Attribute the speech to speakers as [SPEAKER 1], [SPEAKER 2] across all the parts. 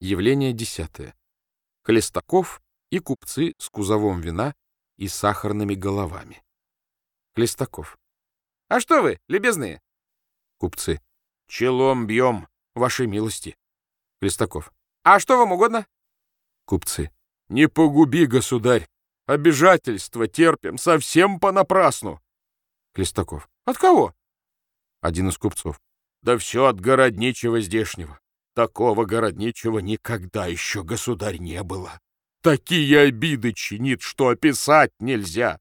[SPEAKER 1] Явление десятое. Хлестаков и купцы с кузовом вина и сахарными головами. Хлестаков.
[SPEAKER 2] — А что вы, любезные?
[SPEAKER 1] Купцы.
[SPEAKER 2] — Челом бьем, вашей милости.
[SPEAKER 1] Хлестаков.
[SPEAKER 2] — А что вам угодно?
[SPEAKER 1] Купцы.
[SPEAKER 2] — Не погуби, государь. Обижательство терпим совсем понапрасну.
[SPEAKER 1] Хлестаков.
[SPEAKER 2] — От кого?
[SPEAKER 1] Один из купцов.
[SPEAKER 2] — Да все от городничего здешнего. Такого городничего никогда еще, государь, не было. Такие обиды чинит, что описать нельзя.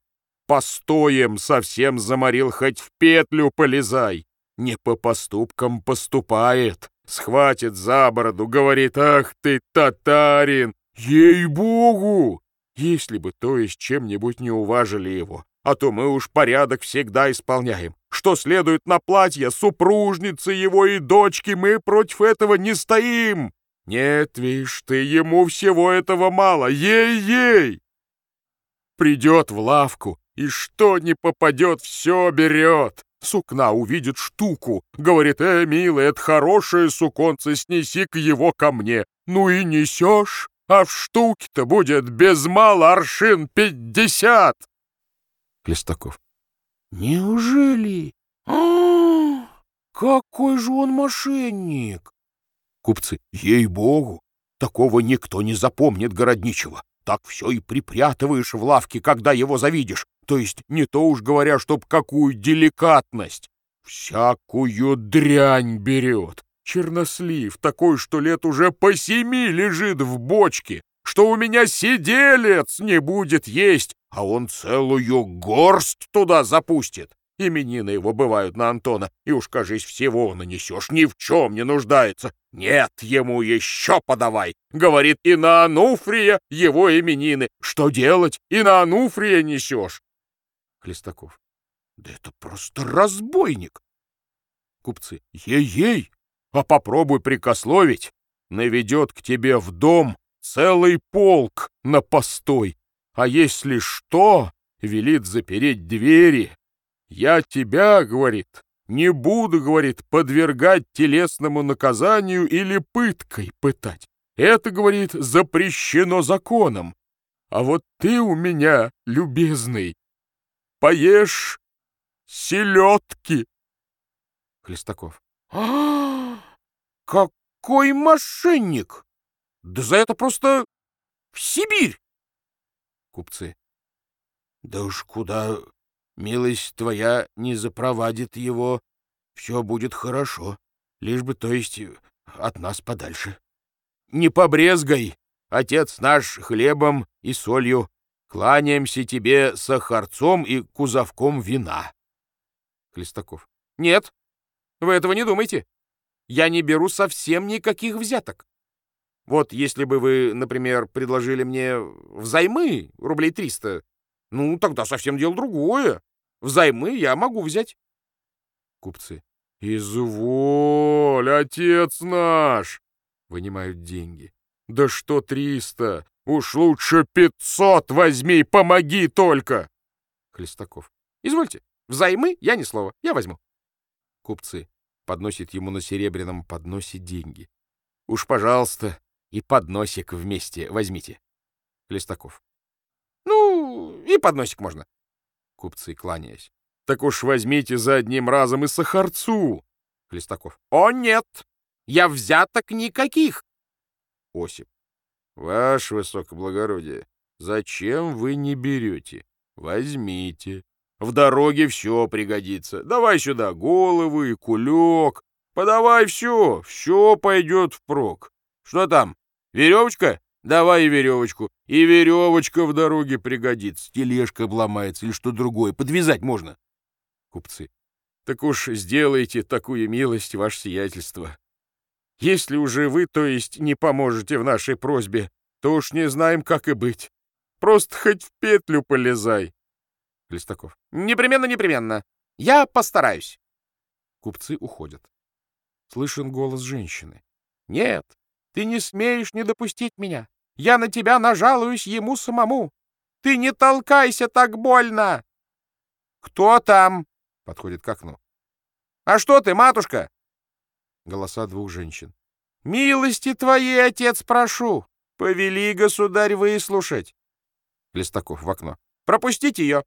[SPEAKER 2] Постоем совсем заморил, хоть в петлю полезай. Не по поступкам поступает. Схватит за бороду, говорит, ах ты, татарин! Ей-богу! Если бы, то есть, чем-нибудь не уважили его, а то мы уж порядок всегда исполняем что следует на платье супружницы его и дочки, мы против этого не стоим. Нет, видишь ты, ему всего этого мало, ей-ей! Придет в лавку, и что не попадет, все берет. Сукна увидит штуку, говорит, э, милый, это хорошее суконце, снеси-ка его ко мне. Ну и несешь, а в штуке-то будет без мала аршин пятьдесят.
[SPEAKER 1] Клестаков.
[SPEAKER 2] Неужели? А, какой же он мошенник! Купцы, ей-богу, такого никто не запомнит городничего. Так все и припрятываешь в лавке, когда его завидишь. То есть не то уж говоря, чтоб какую деликатность. Всякую дрянь берет. Чернослив такой, что лет уже по семи лежит в бочке, что у меня сиделец не будет есть, а он целую горсть туда запустит. Именины его бывают на Антона, и уж, кажись, всего нанесешь, ни в чем не нуждается. Нет, ему еще подавай. Говорит, и на Ануфрия его именины. Что делать? И на Ануфрия несешь.
[SPEAKER 1] Хлестаков.
[SPEAKER 2] Да это просто разбойник. Купцы. Ей-ей, а попробуй прикословить. Наведет к тебе в дом целый полк на постой. А если что, велит запереть двери. Я тебя, говорит, не буду, говорит, подвергать телесному наказанию или пыткой пытать. Это, говорит, запрещено законом. А вот ты у меня, любезный, поешь селедки.
[SPEAKER 1] Хлестаков.
[SPEAKER 2] А, какой мошенник! Да за это просто в Сибирь!
[SPEAKER 1] Купцы.
[SPEAKER 2] Да уж куда милость твоя не запровадит его, все будет хорошо, лишь бы, то есть, от нас подальше. Не побрезгай, отец наш, хлебом и солью. Кланяемся тебе сахарцом и кузовком вина.
[SPEAKER 1] Хлестаков.
[SPEAKER 2] Нет, вы этого не думайте. Я не беру совсем никаких взяток. Вот если бы вы, например, предложили мне взаймы рублей триста, ну, тогда совсем дело другое. Взаймы я могу взять.
[SPEAKER 1] Купцы.
[SPEAKER 2] Изволь, отец наш! Вынимают деньги. Да что триста? Уж лучше пятьсот возьми, помоги только!
[SPEAKER 1] Хлестаков.
[SPEAKER 2] Извольте, взаймы я ни слова, я возьму.
[SPEAKER 1] Купцы. Подносит ему на серебряном подносе деньги. Уж, пожалуйста, и подносик вместе возьмите. Хлестаков.
[SPEAKER 2] Ну, и подносик можно.
[SPEAKER 1] Купцы, кланяясь.
[SPEAKER 2] Так уж возьмите за одним разом и сахарцу. Хлестаков. О, нет, я взяток никаких.
[SPEAKER 1] Осип. Ваше высокоблагородие, зачем вы не берете? Возьмите.
[SPEAKER 2] В дороге все пригодится. Давай сюда голову и кулек. Подавай все, все пойдет впрок. Что там, веревочка? Давай и веревочку. И веревочка в дороге пригодится. Тележка обломается или что другое. Подвязать можно.
[SPEAKER 1] Купцы.
[SPEAKER 2] Так уж сделайте такую милость, ваше сиятельство. Если уже вы, то есть, не поможете в нашей просьбе, то уж не знаем, как и быть. Просто хоть в петлю полезай.
[SPEAKER 1] Листаков.
[SPEAKER 2] Непременно, непременно. Я постараюсь.
[SPEAKER 1] Купцы уходят. Слышен голос женщины.
[SPEAKER 2] Нет, ты не смеешь не допустить меня. Я на тебя нажалуюсь ему самому. Ты не толкайся так больно. Кто там? Подходит к окну. А что ты, матушка?
[SPEAKER 1] Голоса двух женщин. Милости твоей, отец, прошу. Повели, государь, выслушать. Листаков в окно. Пропустить ее.